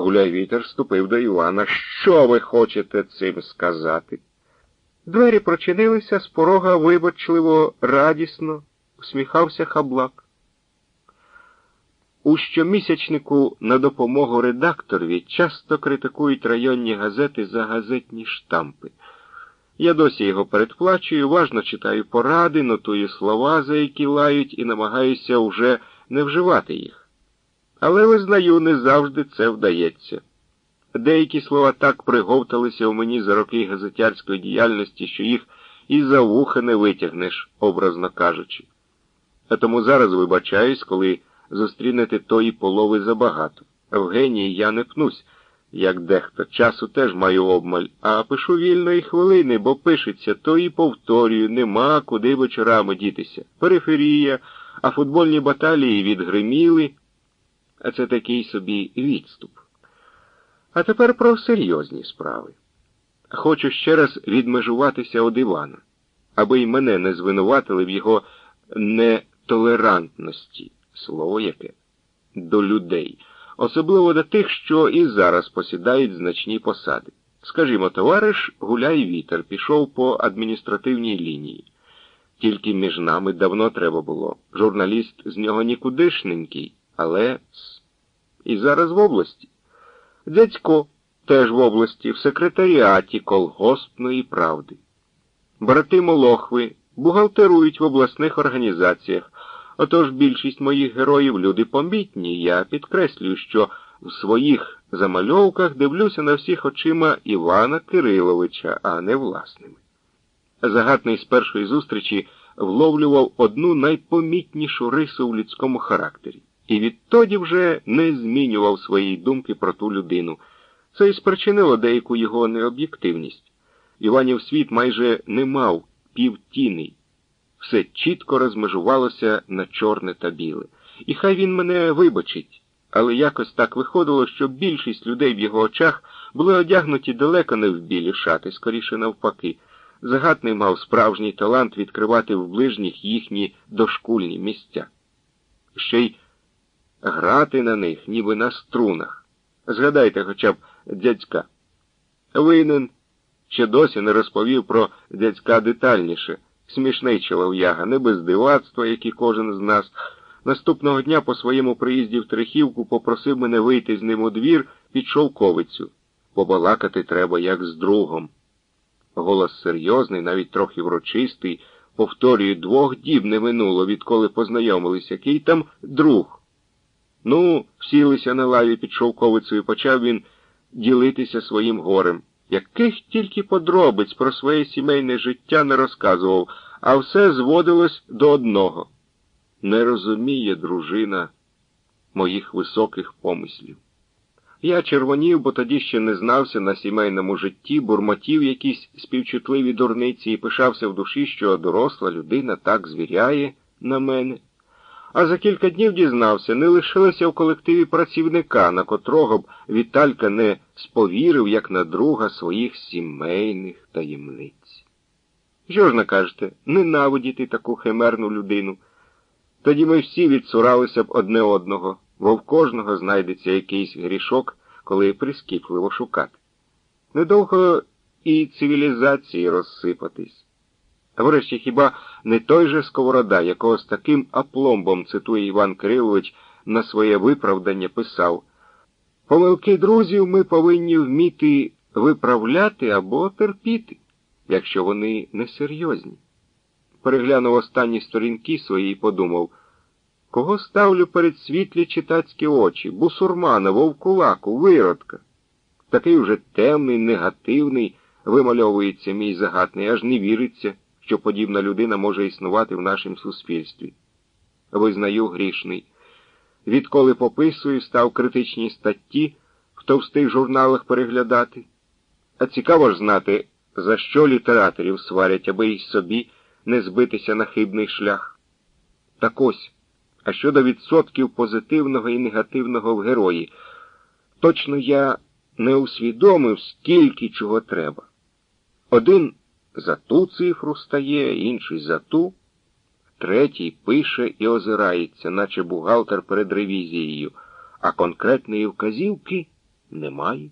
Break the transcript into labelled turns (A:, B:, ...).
A: Гуляй вітер ступив до Івана. Що ви хочете цим сказати? Двері прочинилися, з порога вибачливо, радісно усміхався хаблак. У щомісячнику на допомогу редакторові часто критикують районні газети за газетні штампи. Я досі його передплачую, уважно читаю поради, нотую слова, за які лають, і намагаюся вже не вживати їх. Але визнаю, не завжди це вдається. Деякі слова так приговталися у мені за роки газетярської діяльності, що їх і за вуха не витягнеш, образно кажучи. А тому зараз вибачаюсь, коли зустрінете тої полови забагато. В генії я не пнусь, як дехто. Часу теж маю обмаль, а пишу вільної хвилини, бо пишеться, то і повторюю, нема куди вечорами дітися. Периферія, а футбольні баталії відгриміли, а це такий собі відступ. А тепер про серйозні справи. Хочу ще раз відмежуватися од Івана, аби й мене не звинуватили в його нетолерантності, слово яке, до людей, особливо до тих, що і зараз посідають значні посади. Скажімо, товариш Гуляй Вітер пішов по адміністративній лінії. Тільки між нами давно треба було. Журналіст з нього нікудишненький, але і зараз в області. Дядько теж в області, в секретаріаті колгоспної правди. Брати Молохви бухгалтерують в обласних організаціях. Отож більшість моїх героїв люди помітні. Я підкреслюю, що в своїх замальовках дивлюся на всіх очима Івана Кириловича, а не власними. Загатний з першої зустрічі вловлював одну найпомітнішу рису в людському характері, і відтоді вже не змінював своєї думки про ту людину. Це і спричинило деяку його необ'єктивність. Іванів світ майже не мав півтіней. Все чітко розмежувалося на чорне та біле. І хай він мене вибачить, але якось так виходило, що більшість людей в його очах були одягнуті далеко не в білі шати, скоріше навпаки. Загатний мав справжній талант відкривати в ближніх їхні дошкульні місця. Ще й грати на них, ніби на струнах. Згадайте хоча б дядька. Винен ще досі не розповів про дядька детальніше. Смішний чолов'яга, не без дивацтва, як і кожен з нас. Наступного дня по своєму приїзді в Трехівку попросив мене вийти з ним у двір під шовковицю. Побалакати треба, як з другом. Голос серйозний, навіть трохи врочистий, повторюю, двох діб не минуло, відколи познайомились, який там друг. Ну, всілися на лаві під шовковицею, почав він ділитися своїм горем. Яких тільки подробиць про своє сімейне життя не розказував, а все зводилось до одного. Не розуміє дружина моїх високих помислів. Я червонів, бо тоді ще не знався на сімейному житті, бурмотів якісь співчутливі дурниці і пишався в душі, що доросла людина так звіряє на мене. А за кілька днів дізнався, не лишилося в колективі працівника, на котрого б Віталька не сповірив, як на друга своїх сімейних таємниць. Що ж накажете, ненавидіти таку химерну людину? Тоді ми всі відсуралися б одне одного, бо в кожного знайдеться якийсь грішок, коли прискіпливо шукати. Недовго і цивілізації розсипатись. Врешті хіба не той же Сковорода, якого з таким апломбом, цитує Іван Кирилович, на своє виправдання писав Помилки друзів ми повинні вміти виправляти або терпіти, якщо вони несерйозні. Переглянув останні сторінки свої і подумав, кого ставлю перед світлі читацькі очі, бусурмана, вовкулаку, виродка. Такий уже темний, негативний, вимальовується мій загатний, аж не віриться що подібна людина може існувати в нашому суспільстві. Визнаю грішний. Відколи пописую, став критичні статті в журналах переглядати. А цікаво ж знати, за що літераторів сварять, аби й собі не збитися на хибний шлях. Так ось, а щодо відсотків позитивного і негативного в герої, точно я не усвідомив, скільки чого треба. Один за ту цифру стає, інший за ту, третій пише і озирається, наче бухгалтер перед ревізією, а конкретної вказівки немає.